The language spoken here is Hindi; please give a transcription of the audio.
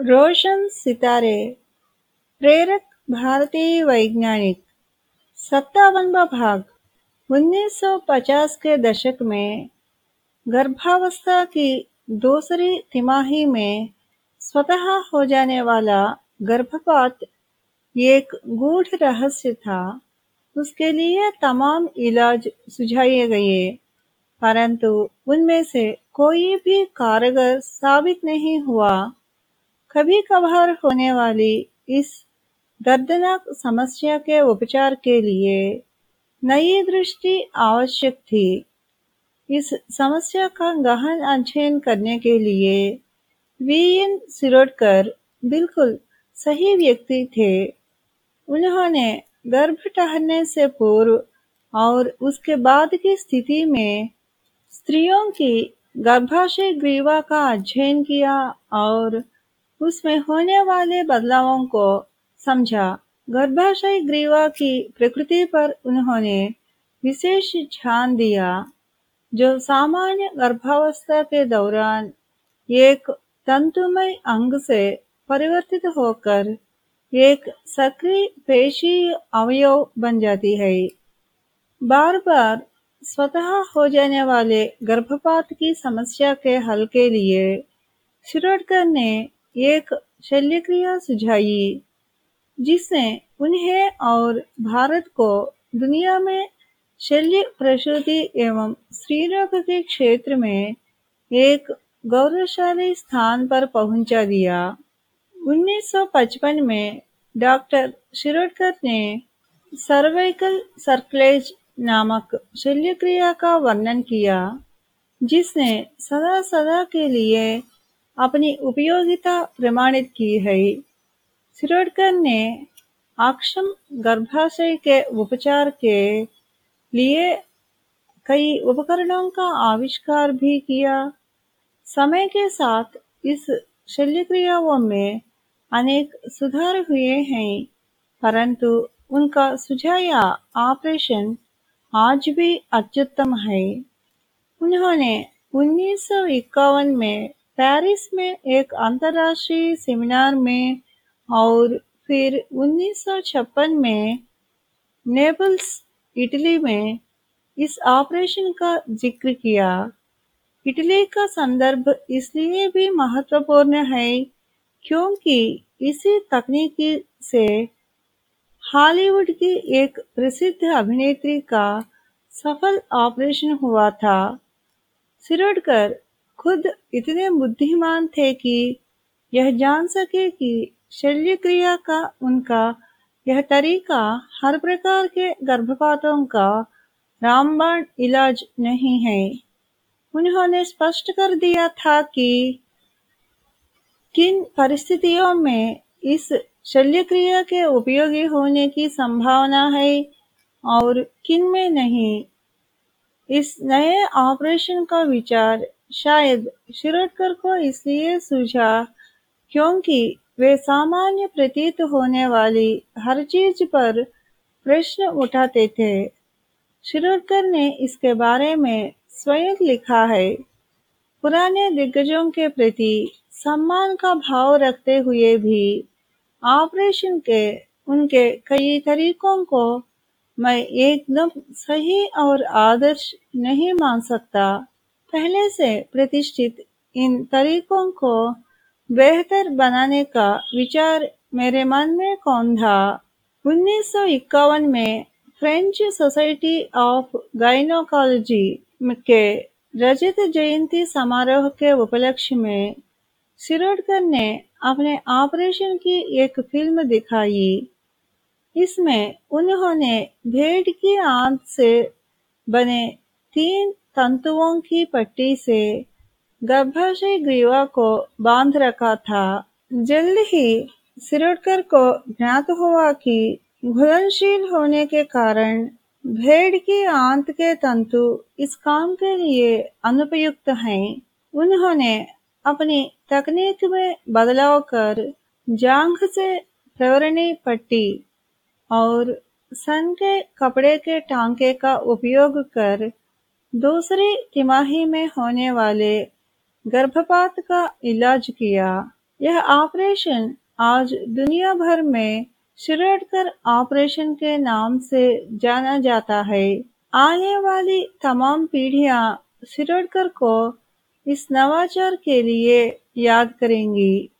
रोशन सितारे, प्रेरक भारतीय वैज्ञानिक सत्तावनवा भाग 1950 के दशक में गर्भावस्था की दूसरी तिमाही में स्वतः हो जाने वाला गर्भपात एक गूढ़ रहस्य था। उसके लिए तमाम इलाज सुझाए गए, परंतु उनमें से कोई भी कारगर साबित नहीं हुआ। कभी कभार होने वाली इस दर्दनाक समस्या के उपचार के लिए नई दृष्टि आवश्यक थी। इस समस्या का गहन अध्ययन करने के लिए वी. एन. सिरोडकर बिल्कुल सही व्यक्ति थे। उन्होंने गर्भ ठहरने से पूर्व और उसके बाद की स्थिति में स्त्रियों की गर्भाशय ग्रीवा का अध्ययन किया और उसमें होने वाले बदलावों को समझा। गर्भाशय ग्रीवा की प्रकृति पर उन्होंने विशेष ध्यान दिया, जो सामान्य गर्भावस्था के दौरान एक तंतुमय अंग से परिवर्तित होकर एक सक्रिय पेशी अवयव बन जाती है। बार बार स्वतः हो जाने वाले गर्भपात की समस्या के हल के लिए शिरोडकर ने एक शल्यक्रिया सुझाई, जिसने उन्हें और भारत को दुनिया में शल्य प्रसूति एवं स्त्रीरोग के क्षेत्र में एक गौरवशाली स्थान पर पहुँचा दिया। 1955 में डॉक्टर शिरोडकर ने सर्वाइकल सर्कलेज नामक शल्यक्रिया का वर्णन किया, जिसने सदा सदा के लिए अपनी उपयोगिता प्रमाणित की है। शिरोडकर ने अक्षम गर्भाशय के उपचार के लिए कई उपकरणों का आविष्कार भी किया। समय के साथ इस शल्यक्रियाओं में अनेक सुधार हुए हैं, परंतु उनका सुझाया ऑपरेशन आज भी अत्युत्तम है। उन्होंने उन्नीस सौ इक्यावन में पेरिस में एक अंतर्राष्ट्रीय सेमिनार में और फिर 1956 में नेपल्स इटली में इस ऑपरेशन का ज़िक्र किया। इटली का संदर्भ इसलिए भी महत्वपूर्ण है क्योंकि इसी तकनीक से हॉलीवुड की एक प्रसिद्ध अभिनेत्री का सफल ऑपरेशन हुआ था। सिरोडकर खुद इतने बुद्धिमान थे कि यह जान सके कि शल्य क्रिया का उनका यह तरीका हर प्रकार के गर्भपातों का रामबाण इलाज नहीं है। उन्होंने स्पष्ट कर दिया था कि किन परिस्थितियों में इस शल्य क्रिया के उपयोगी होने की संभावना है और किन में नहीं। इस नए ऑपरेशन का विचार शायद शिरोडकर को इसलिए सूझा क्योंकि वे सामान्य प्रतीत होने वाली हर चीज़ पर प्रश्न उठाते थे। शिरोडकर ने इसके बारे में स्वयं लिखा है। पुराने दिग्गजों के प्रति सम्मान का भाव रखते हुए भी ऑपरेशन के उनके कई तरीकों को मैं एकदम सही और आदर्श नहीं मान सकता। पहले से प्रतिष्ठित इन तरीकों को बेहतर बनाने का विचार मेरे मन में कौन था? उन्नीस सौ इक्यावन में फ्रेंच सोसाइटी ऑफ़ गायनोकोलॉजी के रजत जयंती समारोह के उपलक्ष्य में सिरोडकर ने अपने ऑपरेशन की एक फ़िल्म दिखाई। इसमें उन्होंने भेड़ की आंत से बने तीन तंतुओं की पट्टी से गर्भाशय ग्रीवा को बाँध रखा था। जल्द ही सिरोडकर को ज्ञात हुआ कि घुलनशील होने के कारण भेड़ की आंत के तंतु इस काम के लिए अनुपयुक्त हैं। उन्होंने अपनी तकनीक में बदलाव कर जांघ से प्रवरणी पट्टी और सन के कपड़े के टांके का उपयोग कर दूसरी तिमाही में होने वाले गर्भपात का इलाज किया। यह ऑपरेशन आज दुनिया भर में शिरोडकर ऑपरेशन के नाम से जाना जाता है। आने वाली तमाम पीढ़ियाँ शिरोडकर को इस नवाचार के लिए याद करेंगी।